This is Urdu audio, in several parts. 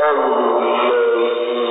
أعوذ بالله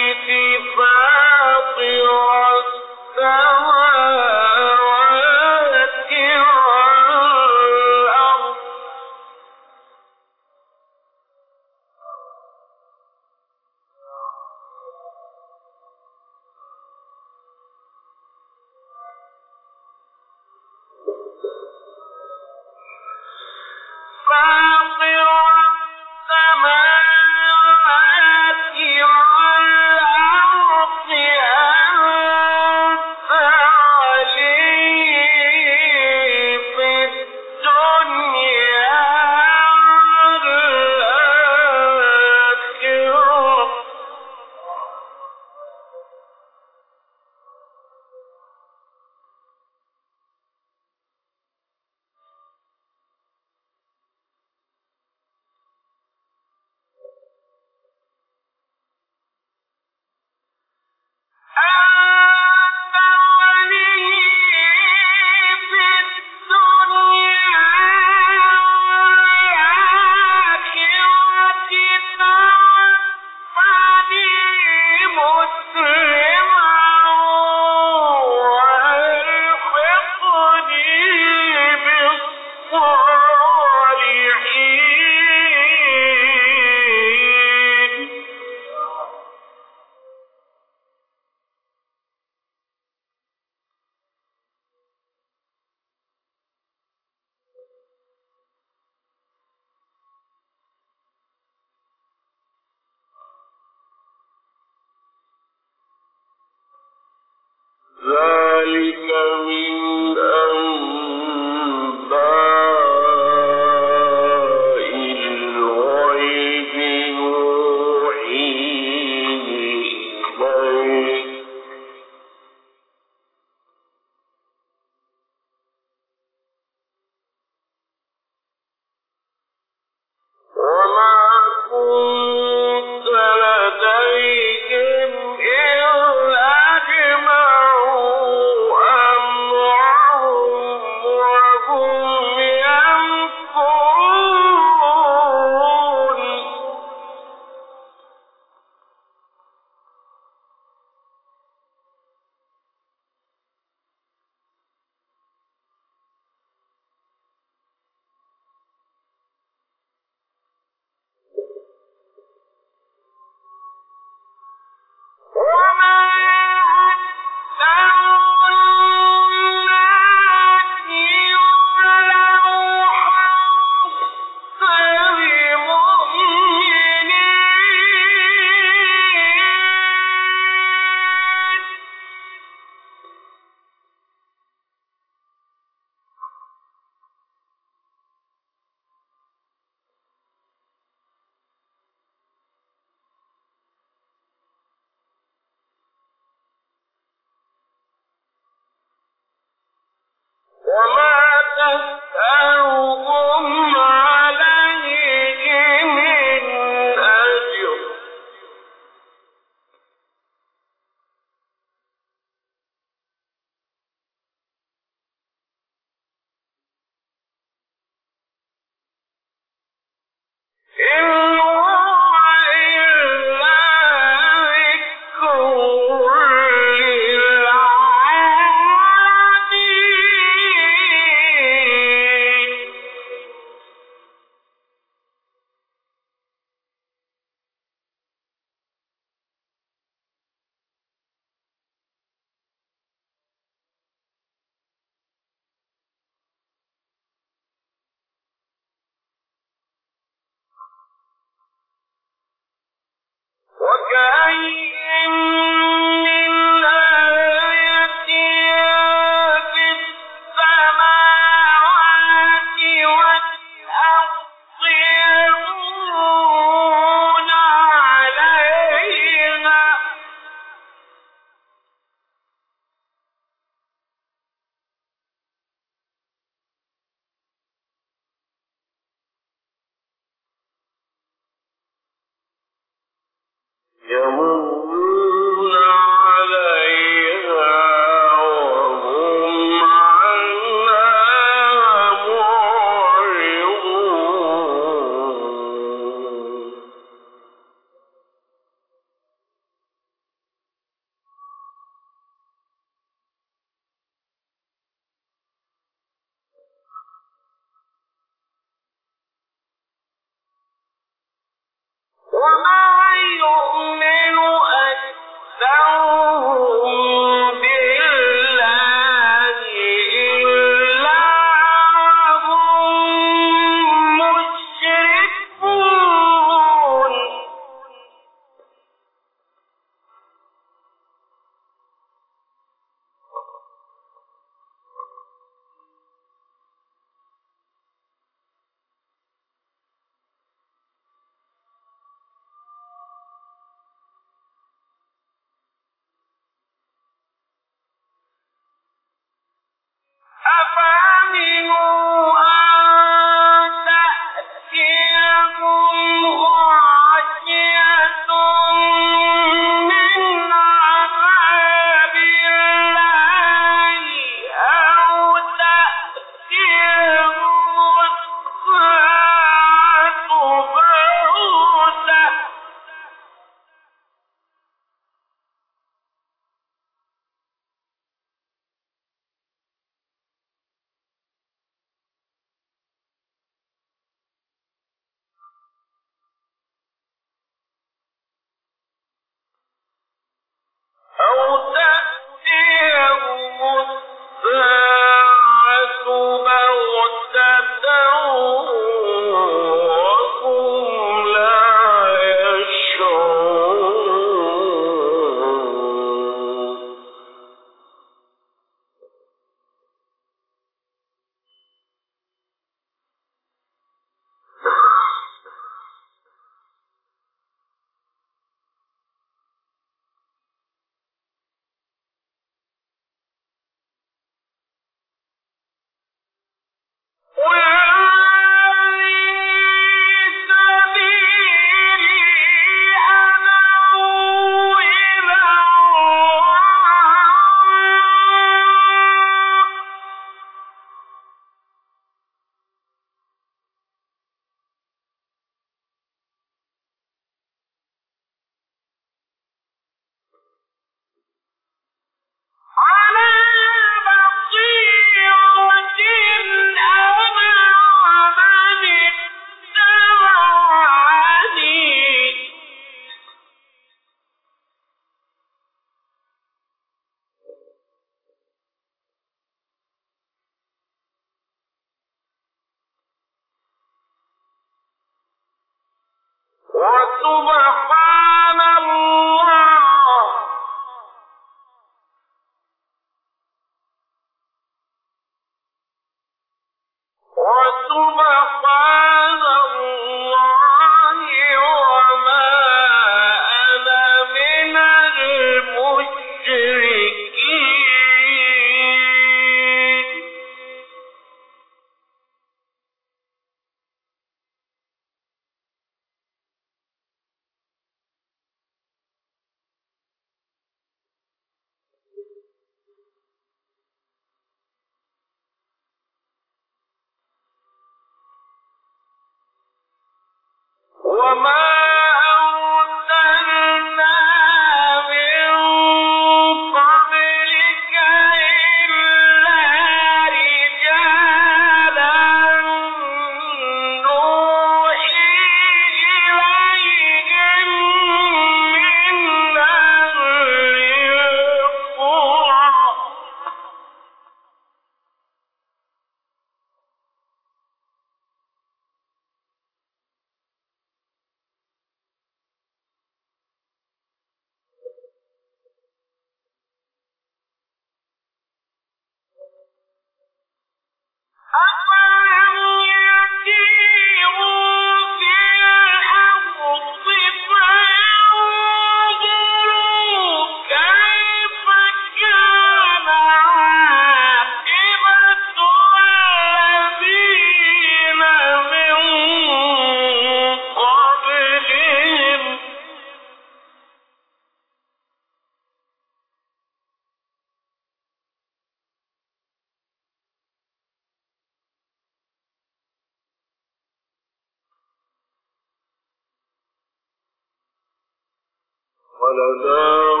ولدار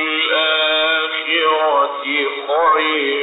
الآخرة خير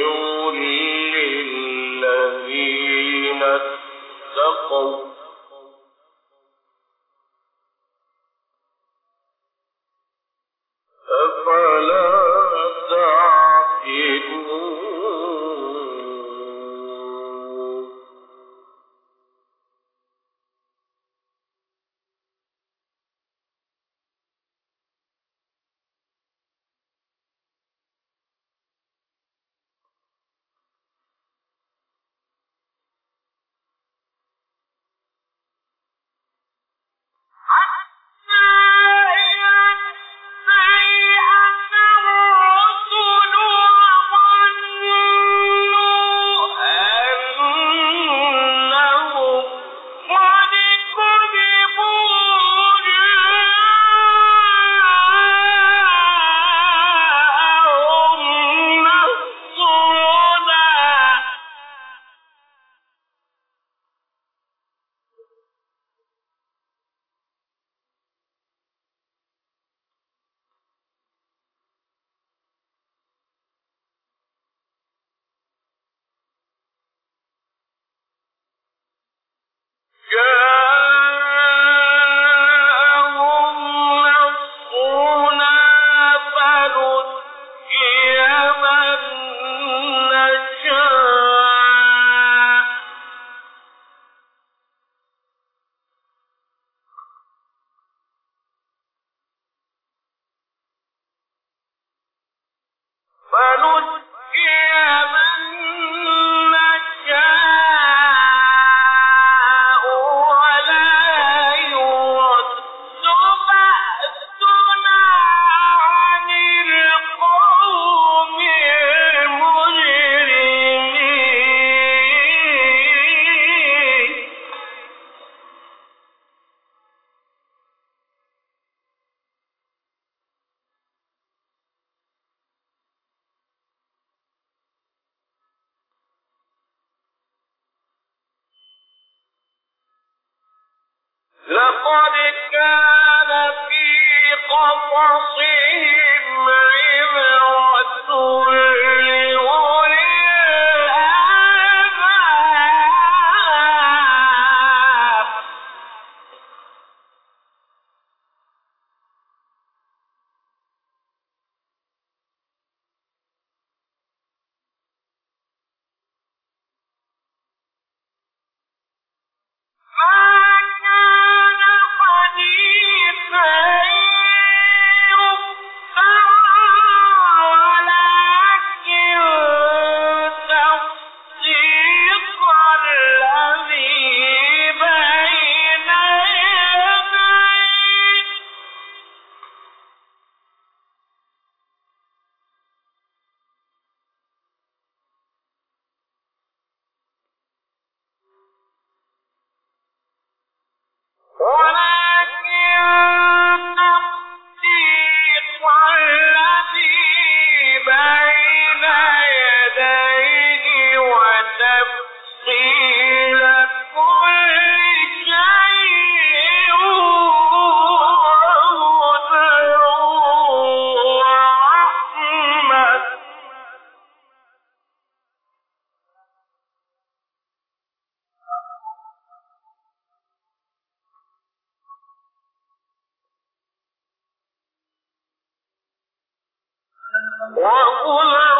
وَأُولَٰئِكَ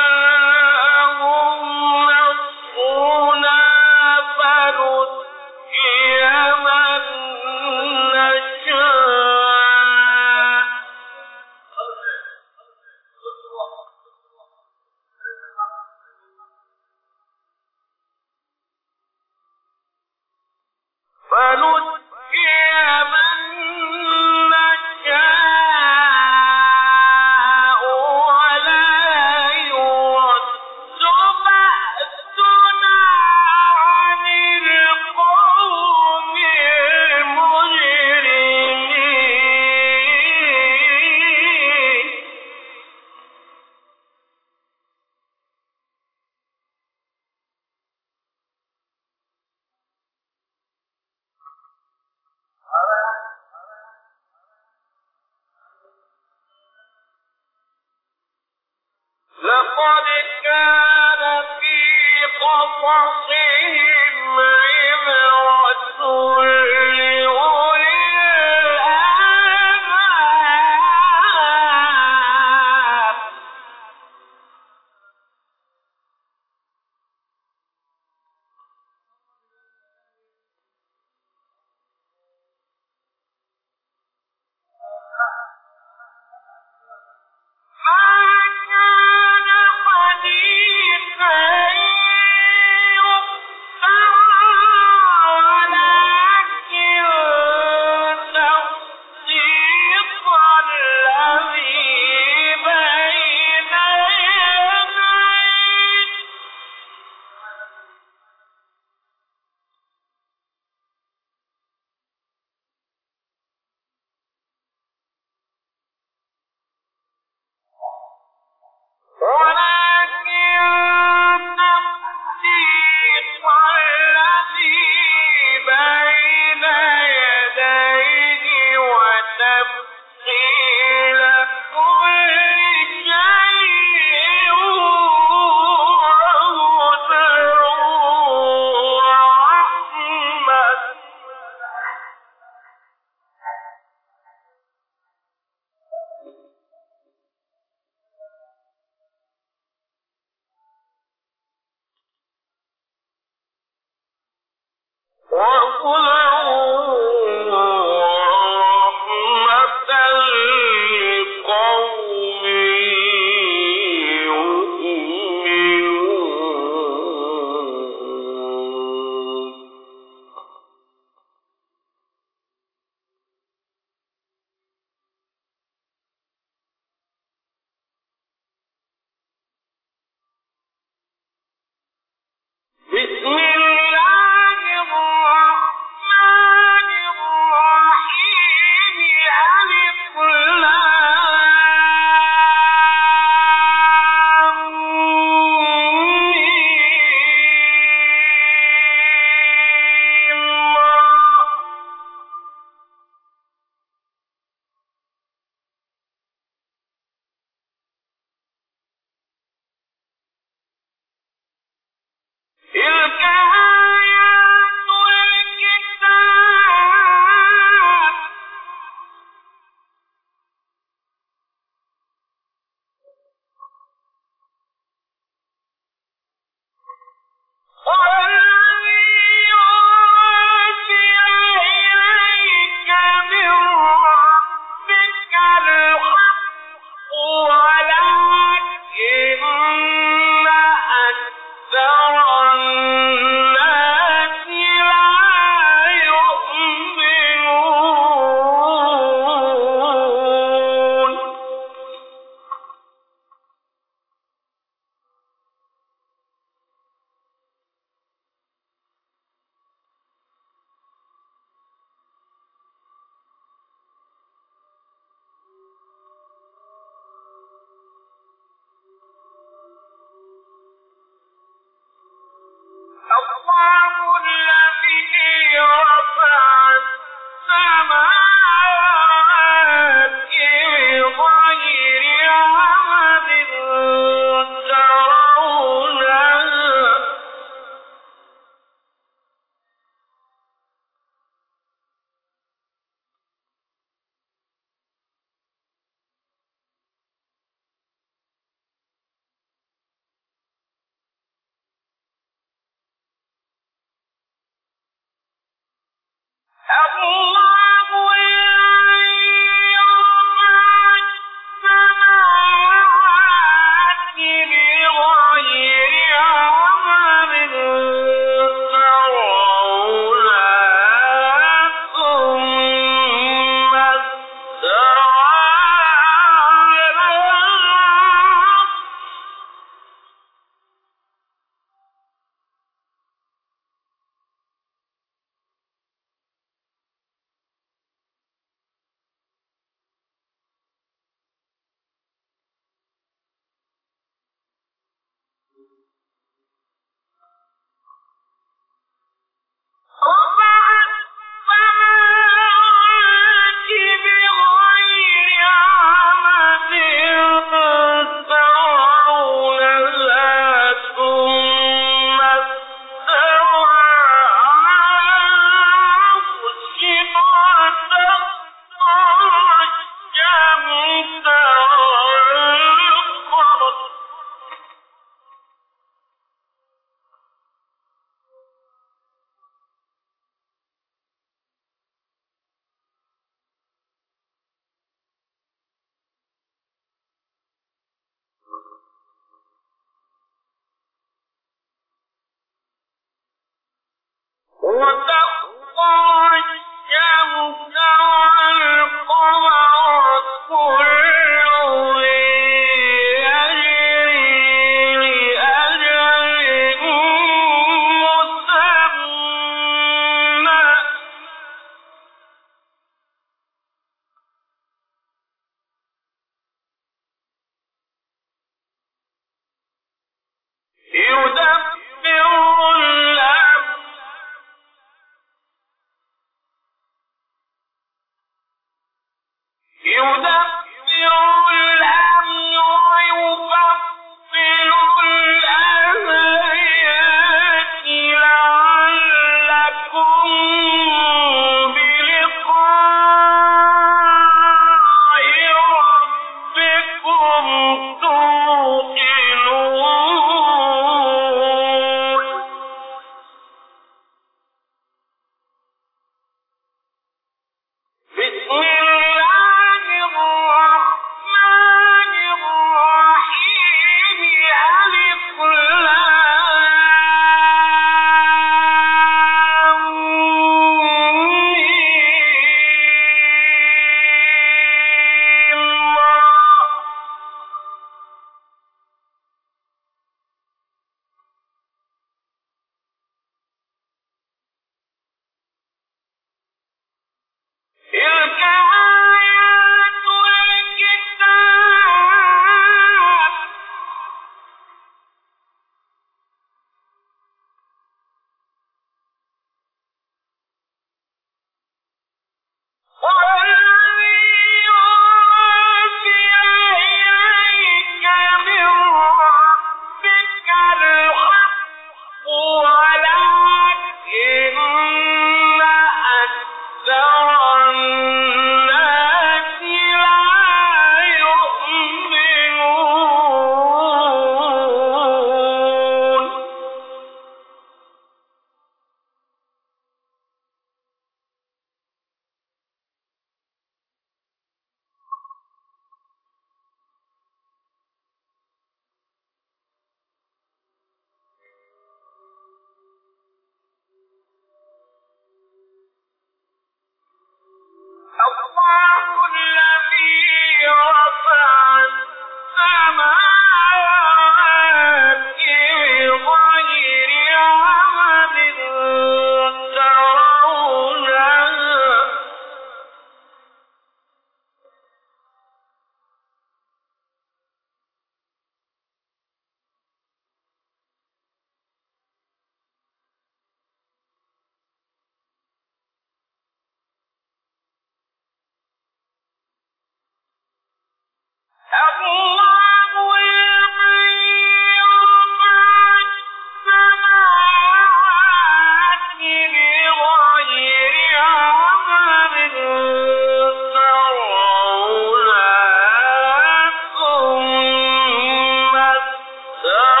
Ah!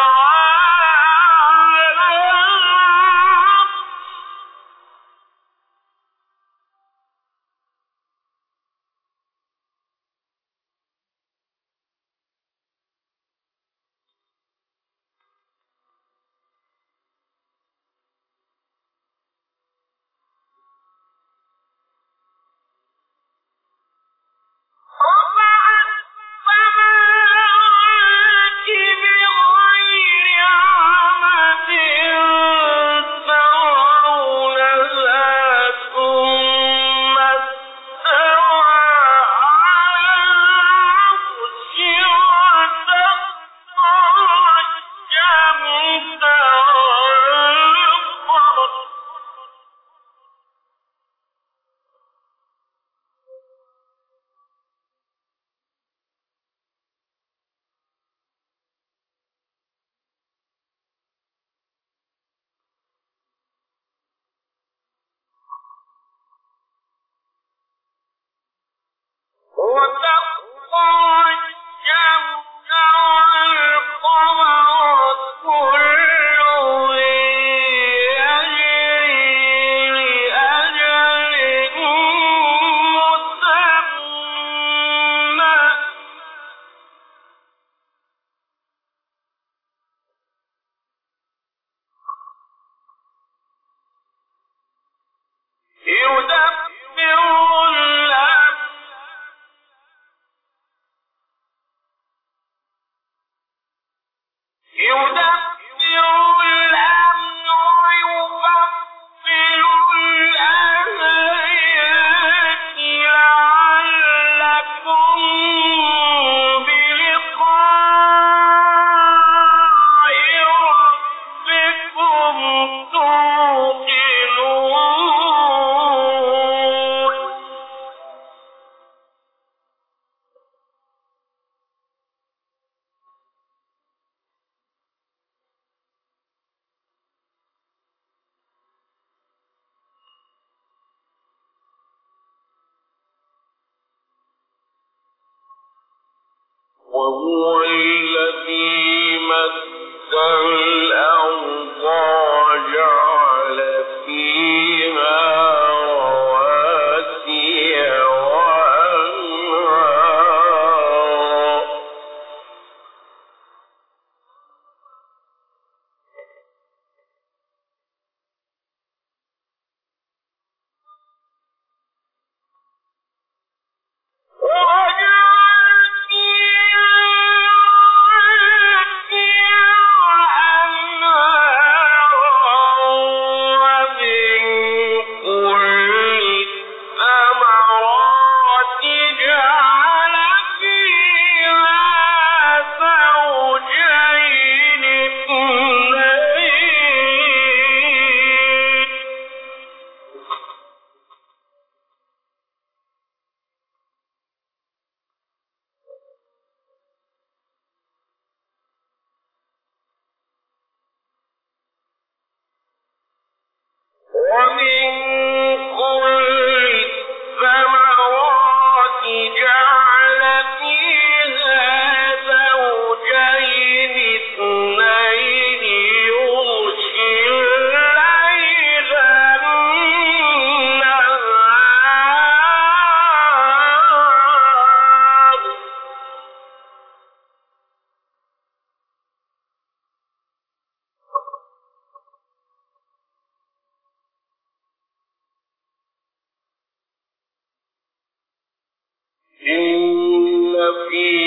إن في